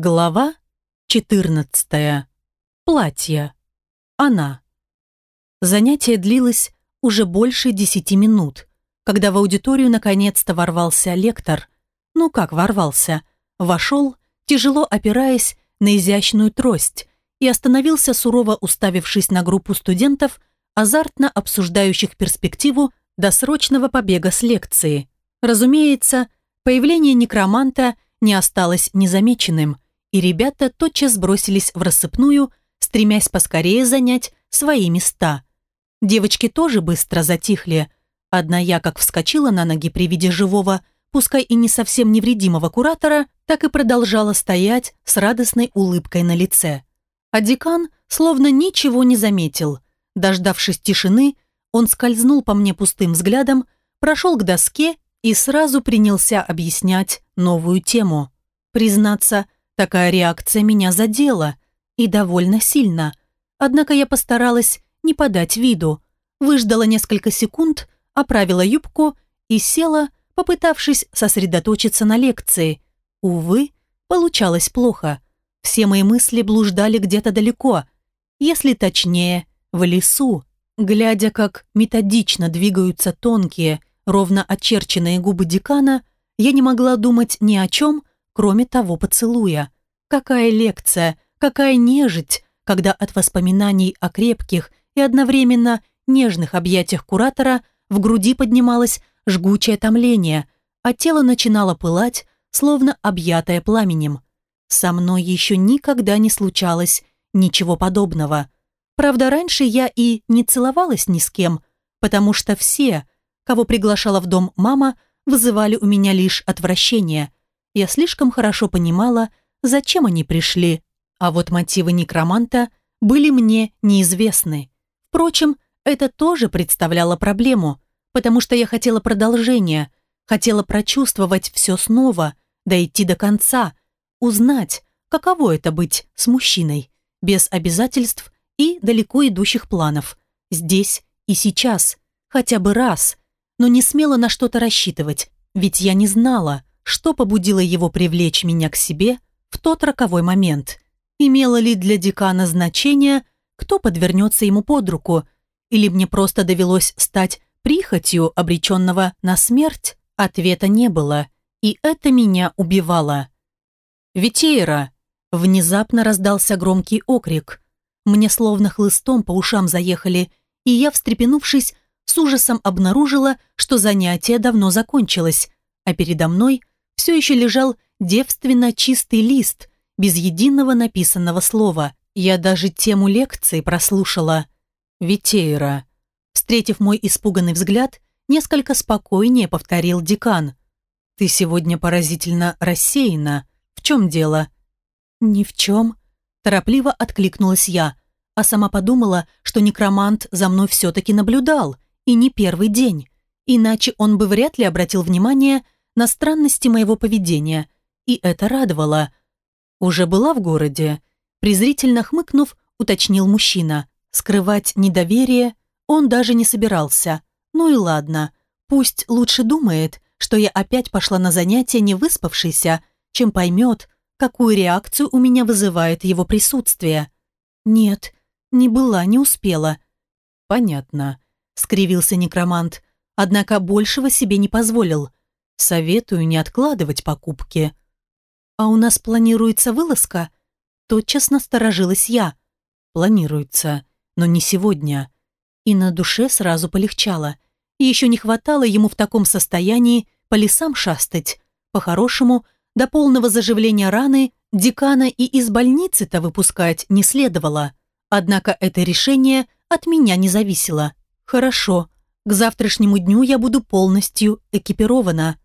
Глава 14. Платье. Она. Занятие длилось уже больше десяти минут, когда в аудиторию наконец-то ворвался лектор. Ну как ворвался? Вошел, тяжело опираясь на изящную трость, и остановился сурово уставившись на группу студентов, азартно обсуждающих перспективу досрочного побега с лекции. Разумеется, появление некроманта – не осталось незамеченным, и ребята тотчас бросились в рассыпную, стремясь поскорее занять свои места. Девочки тоже быстро затихли. Одна я как вскочила на ноги при виде живого, пускай и не совсем невредимого куратора, так и продолжала стоять с радостной улыбкой на лице. А декан словно ничего не заметил. Дождавшись тишины, он скользнул по мне пустым взглядом, прошел к доске и сразу принялся объяснять новую тему. Признаться, такая реакция меня задела, и довольно сильно. Однако я постаралась не подать виду, выждала несколько секунд, оправила юбку и села, попытавшись сосредоточиться на лекции. Увы, получалось плохо. Все мои мысли блуждали где-то далеко, если точнее, в лесу, глядя, как методично двигаются тонкие, ровно очерченные губы декана, я не могла думать ни о чем, кроме того поцелуя. Какая лекция, какая нежить, когда от воспоминаний о крепких и одновременно нежных объятиях куратора в груди поднималось жгучее томление, а тело начинало пылать, словно объятое пламенем. Со мной еще никогда не случалось ничего подобного. Правда, раньше я и не целовалась ни с кем, потому что все, кого приглашала в дом мама, вызывали у меня лишь отвращение. Я слишком хорошо понимала, зачем они пришли, а вот мотивы некроманта были мне неизвестны. Впрочем, это тоже представляло проблему, потому что я хотела продолжения, хотела прочувствовать все снова, дойти до конца, узнать, каково это быть с мужчиной, без обязательств и далеко идущих планов, здесь и сейчас, хотя бы раз, но не смела на что-то рассчитывать, ведь я не знала, что побудило его привлечь меня к себе в тот роковой момент. Имело ли для декана значение, кто подвернется ему под руку, или мне просто довелось стать прихотью обреченного на смерть? Ответа не было, и это меня убивало. «Витейра!» Внезапно раздался громкий окрик. Мне словно хлыстом по ушам заехали, и я, встрепенувшись, с ужасом обнаружила, что занятие давно закончилось, а передо мной все еще лежал девственно чистый лист, без единого написанного слова. Я даже тему лекции прослушала. «Витейра». Встретив мой испуганный взгляд, несколько спокойнее повторил декан. «Ты сегодня поразительно рассеяна. В чем дело?» «Ни в чем», – торопливо откликнулась я, а сама подумала, что некромант за мной все-таки наблюдал – и не первый день. Иначе он бы вряд ли обратил внимание на странности моего поведения. И это радовало. Уже была в городе. Презрительно хмыкнув, уточнил мужчина. Скрывать недоверие он даже не собирался. Ну и ладно. Пусть лучше думает, что я опять пошла на занятия не выспавшейся, чем поймет, какую реакцию у меня вызывает его присутствие. Нет, не была, не успела. Понятно скривился некромант, однако большего себе не позволил. Советую не откладывать покупки. А у нас планируется вылазка? Тотчас насторожилась я. Планируется, но не сегодня. И на душе сразу полегчало. Еще не хватало ему в таком состоянии по лесам шастать. По-хорошему, до полного заживления раны декана и из больницы-то выпускать не следовало. Однако это решение от меня не зависело. Хорошо, к завтрашнему дню я буду полностью экипирована.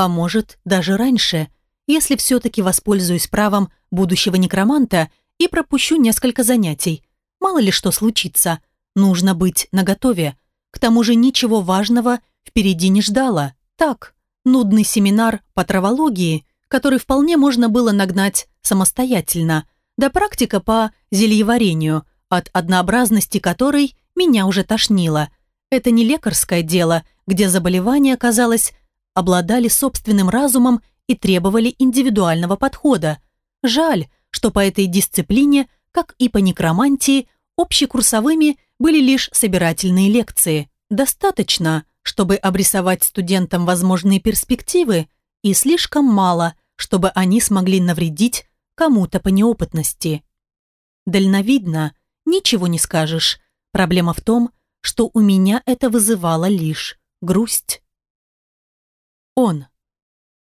А может, даже раньше, если все-таки воспользуюсь правом будущего некроманта и пропущу несколько занятий. Мало ли что случится. Нужно быть наготове. К тому же ничего важного впереди не ждала. Так, нудный семинар по травологии, который вполне можно было нагнать самостоятельно, да практика по зельеварению, от однообразности которой меня уже тошнило. Это не лекарское дело, где заболевания, казалось, обладали собственным разумом и требовали индивидуального подхода. Жаль, что по этой дисциплине, как и по некромантии, общекурсовыми были лишь собирательные лекции. Достаточно, чтобы обрисовать студентам возможные перспективы, и слишком мало, чтобы они смогли навредить кому-то по неопытности. Дальновидно, ничего не скажешь. Проблема в том, что у меня это вызывало лишь грусть. Он.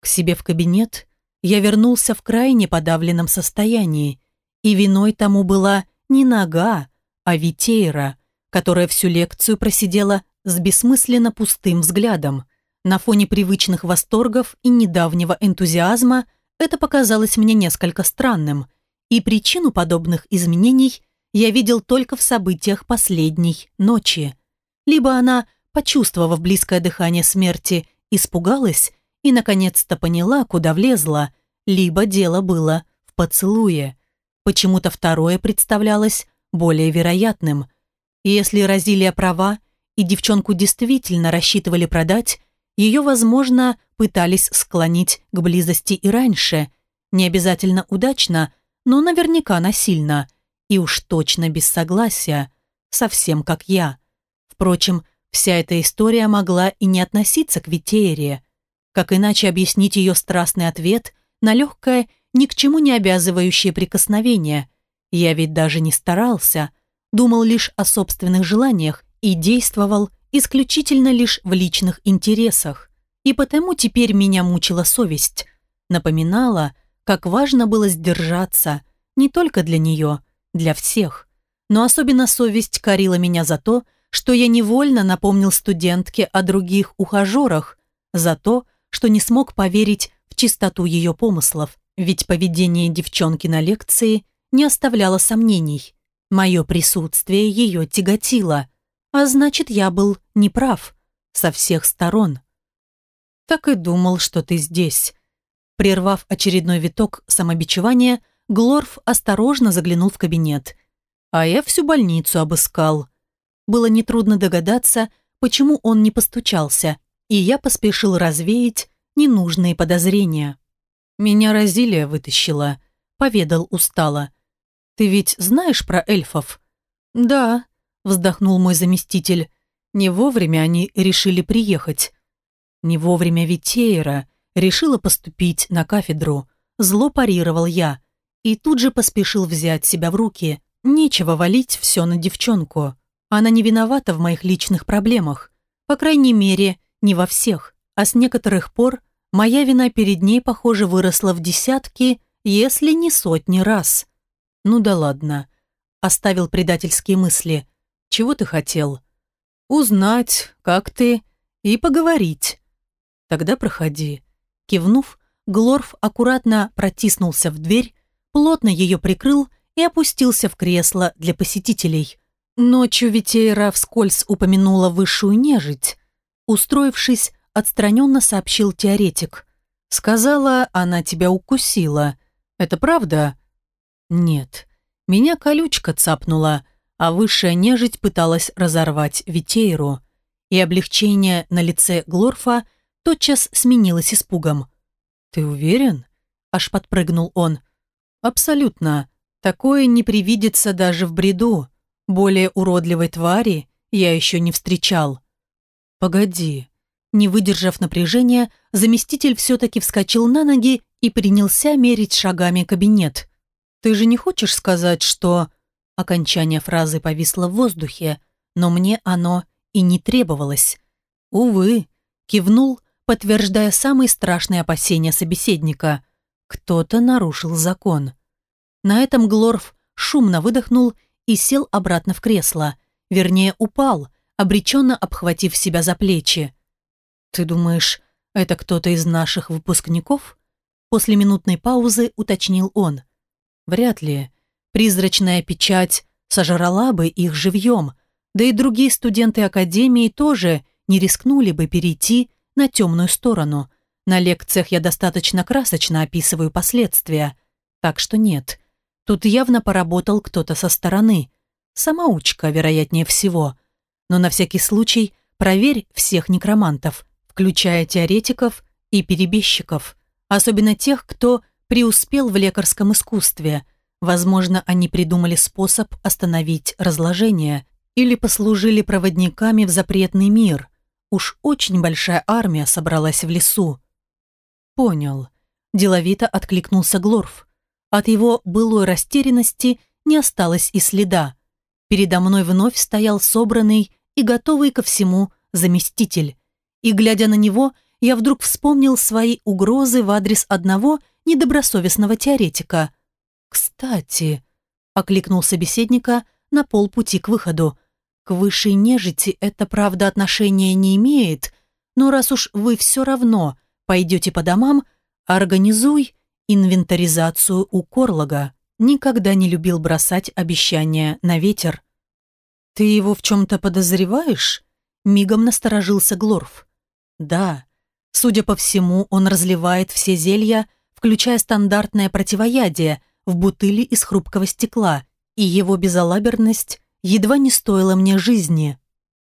К себе в кабинет я вернулся в крайне подавленном состоянии, и виной тому была не нога, а Витейра, которая всю лекцию просидела с бессмысленно пустым взглядом. На фоне привычных восторгов и недавнего энтузиазма это показалось мне несколько странным, и причину подобных изменений я видел только в событиях последней ночи. Либо она, почувствовав близкое дыхание смерти, испугалась и, наконец-то, поняла, куда влезла, либо дело было в поцелуе. Почему-то второе представлялось более вероятным. И если Розилия права, и девчонку действительно рассчитывали продать, ее, возможно, пытались склонить к близости и раньше. Не обязательно удачно, но наверняка насильно. И уж точно без согласия. Совсем как я. Впрочем, вся эта история могла и не относиться к Витеере. Как иначе объяснить ее страстный ответ на легкое, ни к чему не обязывающее прикосновение? Я ведь даже не старался. Думал лишь о собственных желаниях и действовал исключительно лишь в личных интересах. И потому теперь меня мучила совесть. Напоминала, как важно было сдержаться, не только для нее, для всех. Но особенно совесть корила меня за то, что я невольно напомнил студентке о других ухажерах, за то, что не смог поверить в чистоту ее помыслов, ведь поведение девчонки на лекции не оставляло сомнений. Мое присутствие ее тяготило – а значит, я был неправ. Со всех сторон. Так и думал, что ты здесь. Прервав очередной виток самобичевания, Глорф осторожно заглянул в кабинет. А я всю больницу обыскал. Было нетрудно догадаться, почему он не постучался, и я поспешил развеять ненужные подозрения. «Меня Розилия вытащила», — поведал устало. «Ты ведь знаешь про эльфов?» «Да», вздохнул мой заместитель. Не вовремя они решили приехать. Не вовремя Витеера решила поступить на кафедру. Зло парировал я. И тут же поспешил взять себя в руки. Нечего валить все на девчонку. Она не виновата в моих личных проблемах. По крайней мере, не во всех. А с некоторых пор моя вина перед ней, похоже, выросла в десятки, если не сотни раз. Ну да ладно. Оставил предательские мысли. Чего ты хотел? Узнать, как ты, и поговорить. Тогда проходи. Кивнув, Глорф аккуратно протиснулся в дверь, плотно ее прикрыл и опустился в кресло для посетителей. Ночью Витейра вскользь упомянула высшую нежить. Устроившись, отстраненно сообщил теоретик. «Сказала, она тебя укусила. Это правда?» «Нет. Меня колючка цапнула а высшая нежить пыталась разорвать Витейру, и облегчение на лице Глорфа тотчас сменилось испугом. «Ты уверен?» – аж подпрыгнул он. «Абсолютно. Такое не привидится даже в бреду. Более уродливой твари я еще не встречал». «Погоди». Не выдержав напряжения, заместитель все-таки вскочил на ноги и принялся мерить шагами кабинет. «Ты же не хочешь сказать, что...» Окончание фразы повисло в воздухе, но мне оно и не требовалось. Увы, кивнул, подтверждая самые страшные опасения собеседника. Кто-то нарушил закон. На этом Глорф шумно выдохнул и сел обратно в кресло. Вернее, упал, обреченно обхватив себя за плечи. «Ты думаешь, это кто-то из наших выпускников?» После минутной паузы уточнил он. «Вряд ли. Призрачная печать сожрала бы их живьем, да и другие студенты Академии тоже не рискнули бы перейти на темную сторону. На лекциях я достаточно красочно описываю последствия. Так что нет. Тут явно поработал кто-то со стороны. Самоучка, вероятнее всего. Но на всякий случай проверь всех некромантов, включая теоретиков и перебежчиков, особенно тех, кто преуспел в лекарском искусстве. Возможно, они придумали способ остановить разложение или послужили проводниками в запретный мир. Уж очень большая армия собралась в лесу. Понял. Деловито откликнулся Глорф. От его былой растерянности не осталось и следа. Передо мной вновь стоял собранный и готовый ко всему заместитель. И, глядя на него, я вдруг вспомнил свои угрозы в адрес одного недобросовестного теоретика. «Кстати», — окликнул собеседника на полпути к выходу, «к высшей нежити это, правда, отношения не имеет, но раз уж вы все равно пойдете по домам, организуй инвентаризацию у Корлога. Никогда не любил бросать обещания на ветер. «Ты его в чем-то подозреваешь?» Мигом насторожился Глорф. «Да. Судя по всему, он разливает все зелья, включая стандартное противоядие, в бутыли из хрупкого стекла, и его безалаберность едва не стоила мне жизни».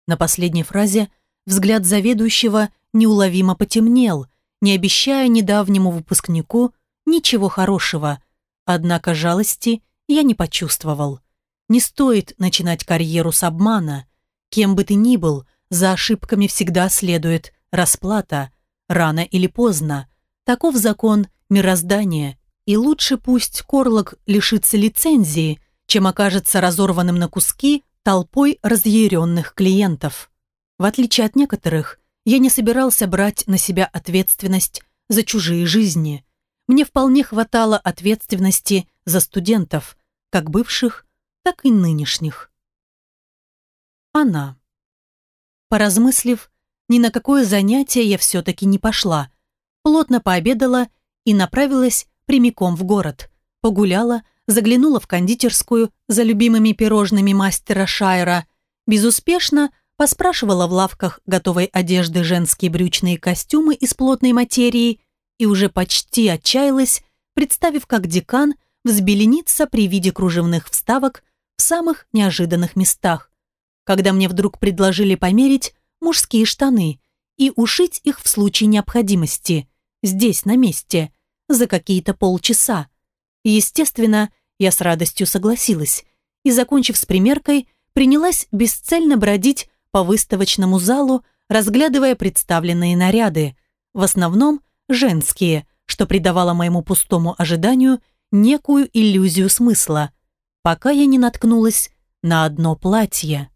На последней фразе взгляд заведующего неуловимо потемнел, не обещая недавнему выпускнику ничего хорошего, однако жалости я не почувствовал. Не стоит начинать карьеру с обмана. Кем бы ты ни был, за ошибками всегда следует расплата, рано или поздно. Таков закон мироздания, и лучше пусть Корлок лишится лицензии, чем окажется разорванным на куски толпой разъяренных клиентов. В отличие от некоторых, я не собирался брать на себя ответственность за чужие жизни. Мне вполне хватало ответственности за студентов, как бывших, так и нынешних. Она. Поразмыслив, ни на какое занятие я все-таки не пошла. Плотно пообедала и направилась прямиком в город. Погуляла, заглянула в кондитерскую за любимыми пирожными мастера Шайра. Безуспешно поспрашивала в лавках готовой одежды женские брючные костюмы из плотной материи и уже почти отчаялась, представив, как декан взбеленится при виде кружевных вставок в самых неожиданных местах. Когда мне вдруг предложили померить мужские штаны и ушить их в случае необходимости, здесь, на месте, за какие-то полчаса. Естественно, я с радостью согласилась и, закончив с примеркой, принялась бесцельно бродить по выставочному залу, разглядывая представленные наряды, в основном женские, что придавало моему пустому ожиданию некую иллюзию смысла, пока я не наткнулась на одно платье.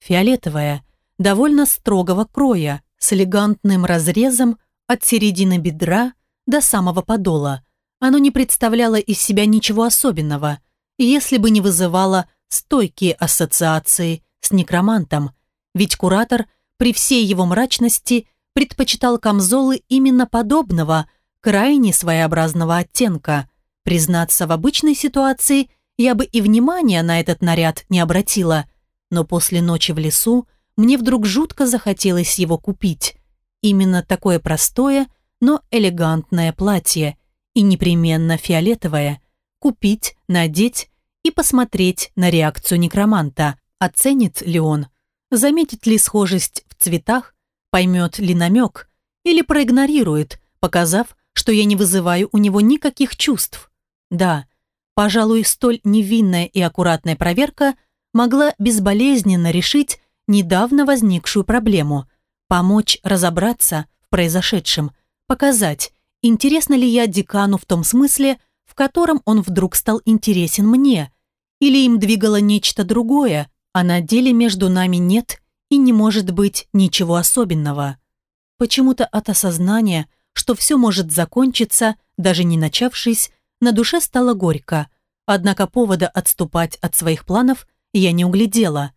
Фиолетовое, довольно строгого кроя, с элегантным разрезом от середины бедра до самого подола. Оно не представляло из себя ничего особенного, если бы не вызывало стойкие ассоциации с некромантом – ведь куратор при всей его мрачности предпочитал камзолы именно подобного, крайне своеобразного оттенка. Признаться, в обычной ситуации я бы и внимания на этот наряд не обратила, но после ночи в лесу мне вдруг жутко захотелось его купить. Именно такое простое, но элегантное платье, и непременно фиолетовое. Купить, надеть и посмотреть на реакцию некроманта, оценит ли он заметит ли схожесть в цветах, поймет ли намек или проигнорирует, показав, что я не вызываю у него никаких чувств. Да, пожалуй, столь невинная и аккуратная проверка могла безболезненно решить недавно возникшую проблему, помочь разобраться в произошедшем, показать, интересно ли я декану в том смысле, в котором он вдруг стал интересен мне, или им двигало нечто другое, а на деле между нами нет и не может быть ничего особенного. Почему-то от осознания, что все может закончиться, даже не начавшись, на душе стало горько, однако повода отступать от своих планов я не углядела.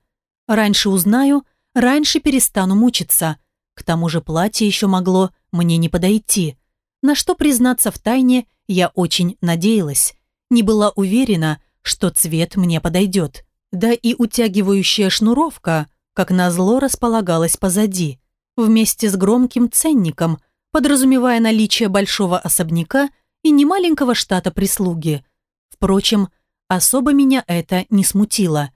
Раньше узнаю, раньше перестану мучиться. К тому же платье еще могло мне не подойти. На что признаться в тайне я очень надеялась. Не была уверена, что цвет мне подойдет. Да и утягивающая шнуровка, как назло, располагалась позади, вместе с громким ценником, подразумевая наличие большого особняка и немаленького штата прислуги. Впрочем, особо меня это не смутило.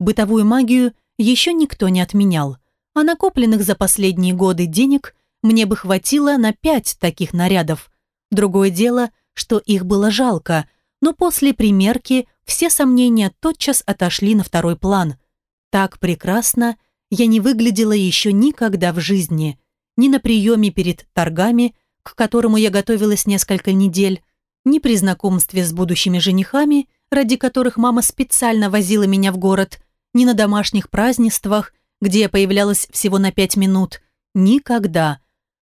Бытовую магию еще никто не отменял, а накопленных за последние годы денег мне бы хватило на пять таких нарядов. Другое дело, что их было жалко, но после примерки все сомнения тотчас отошли на второй план. Так прекрасно я не выглядела еще никогда в жизни. Ни на приеме перед торгами, к которому я готовилась несколько недель, ни при знакомстве с будущими женихами, ради которых мама специально возила меня в город, ни на домашних празднествах, где я появлялась всего на пять минут. Никогда.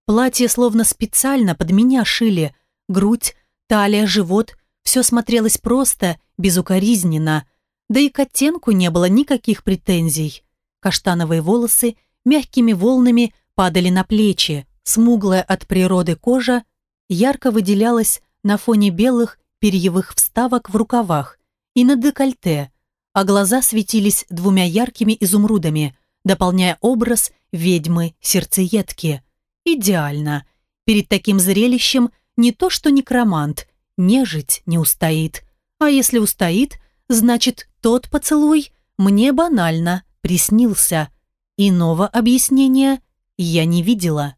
Платье словно специально под меня шили. Грудь, талия, живот – все смотрелось просто, безукоризненно. Да и к оттенку не было никаких претензий. Каштановые волосы мягкими волнами падали на плечи. Смуглая от природы кожа ярко выделялась на фоне белых перьевых вставок в рукавах и на декольте, а глаза светились двумя яркими изумрудами, дополняя образ ведьмы-сердцеедки. Идеально. Перед таким зрелищем не то что некромант, нежить не устоит. А если устоит, значит, тот поцелуй мне банально приснился. Иного объяснения я не видела.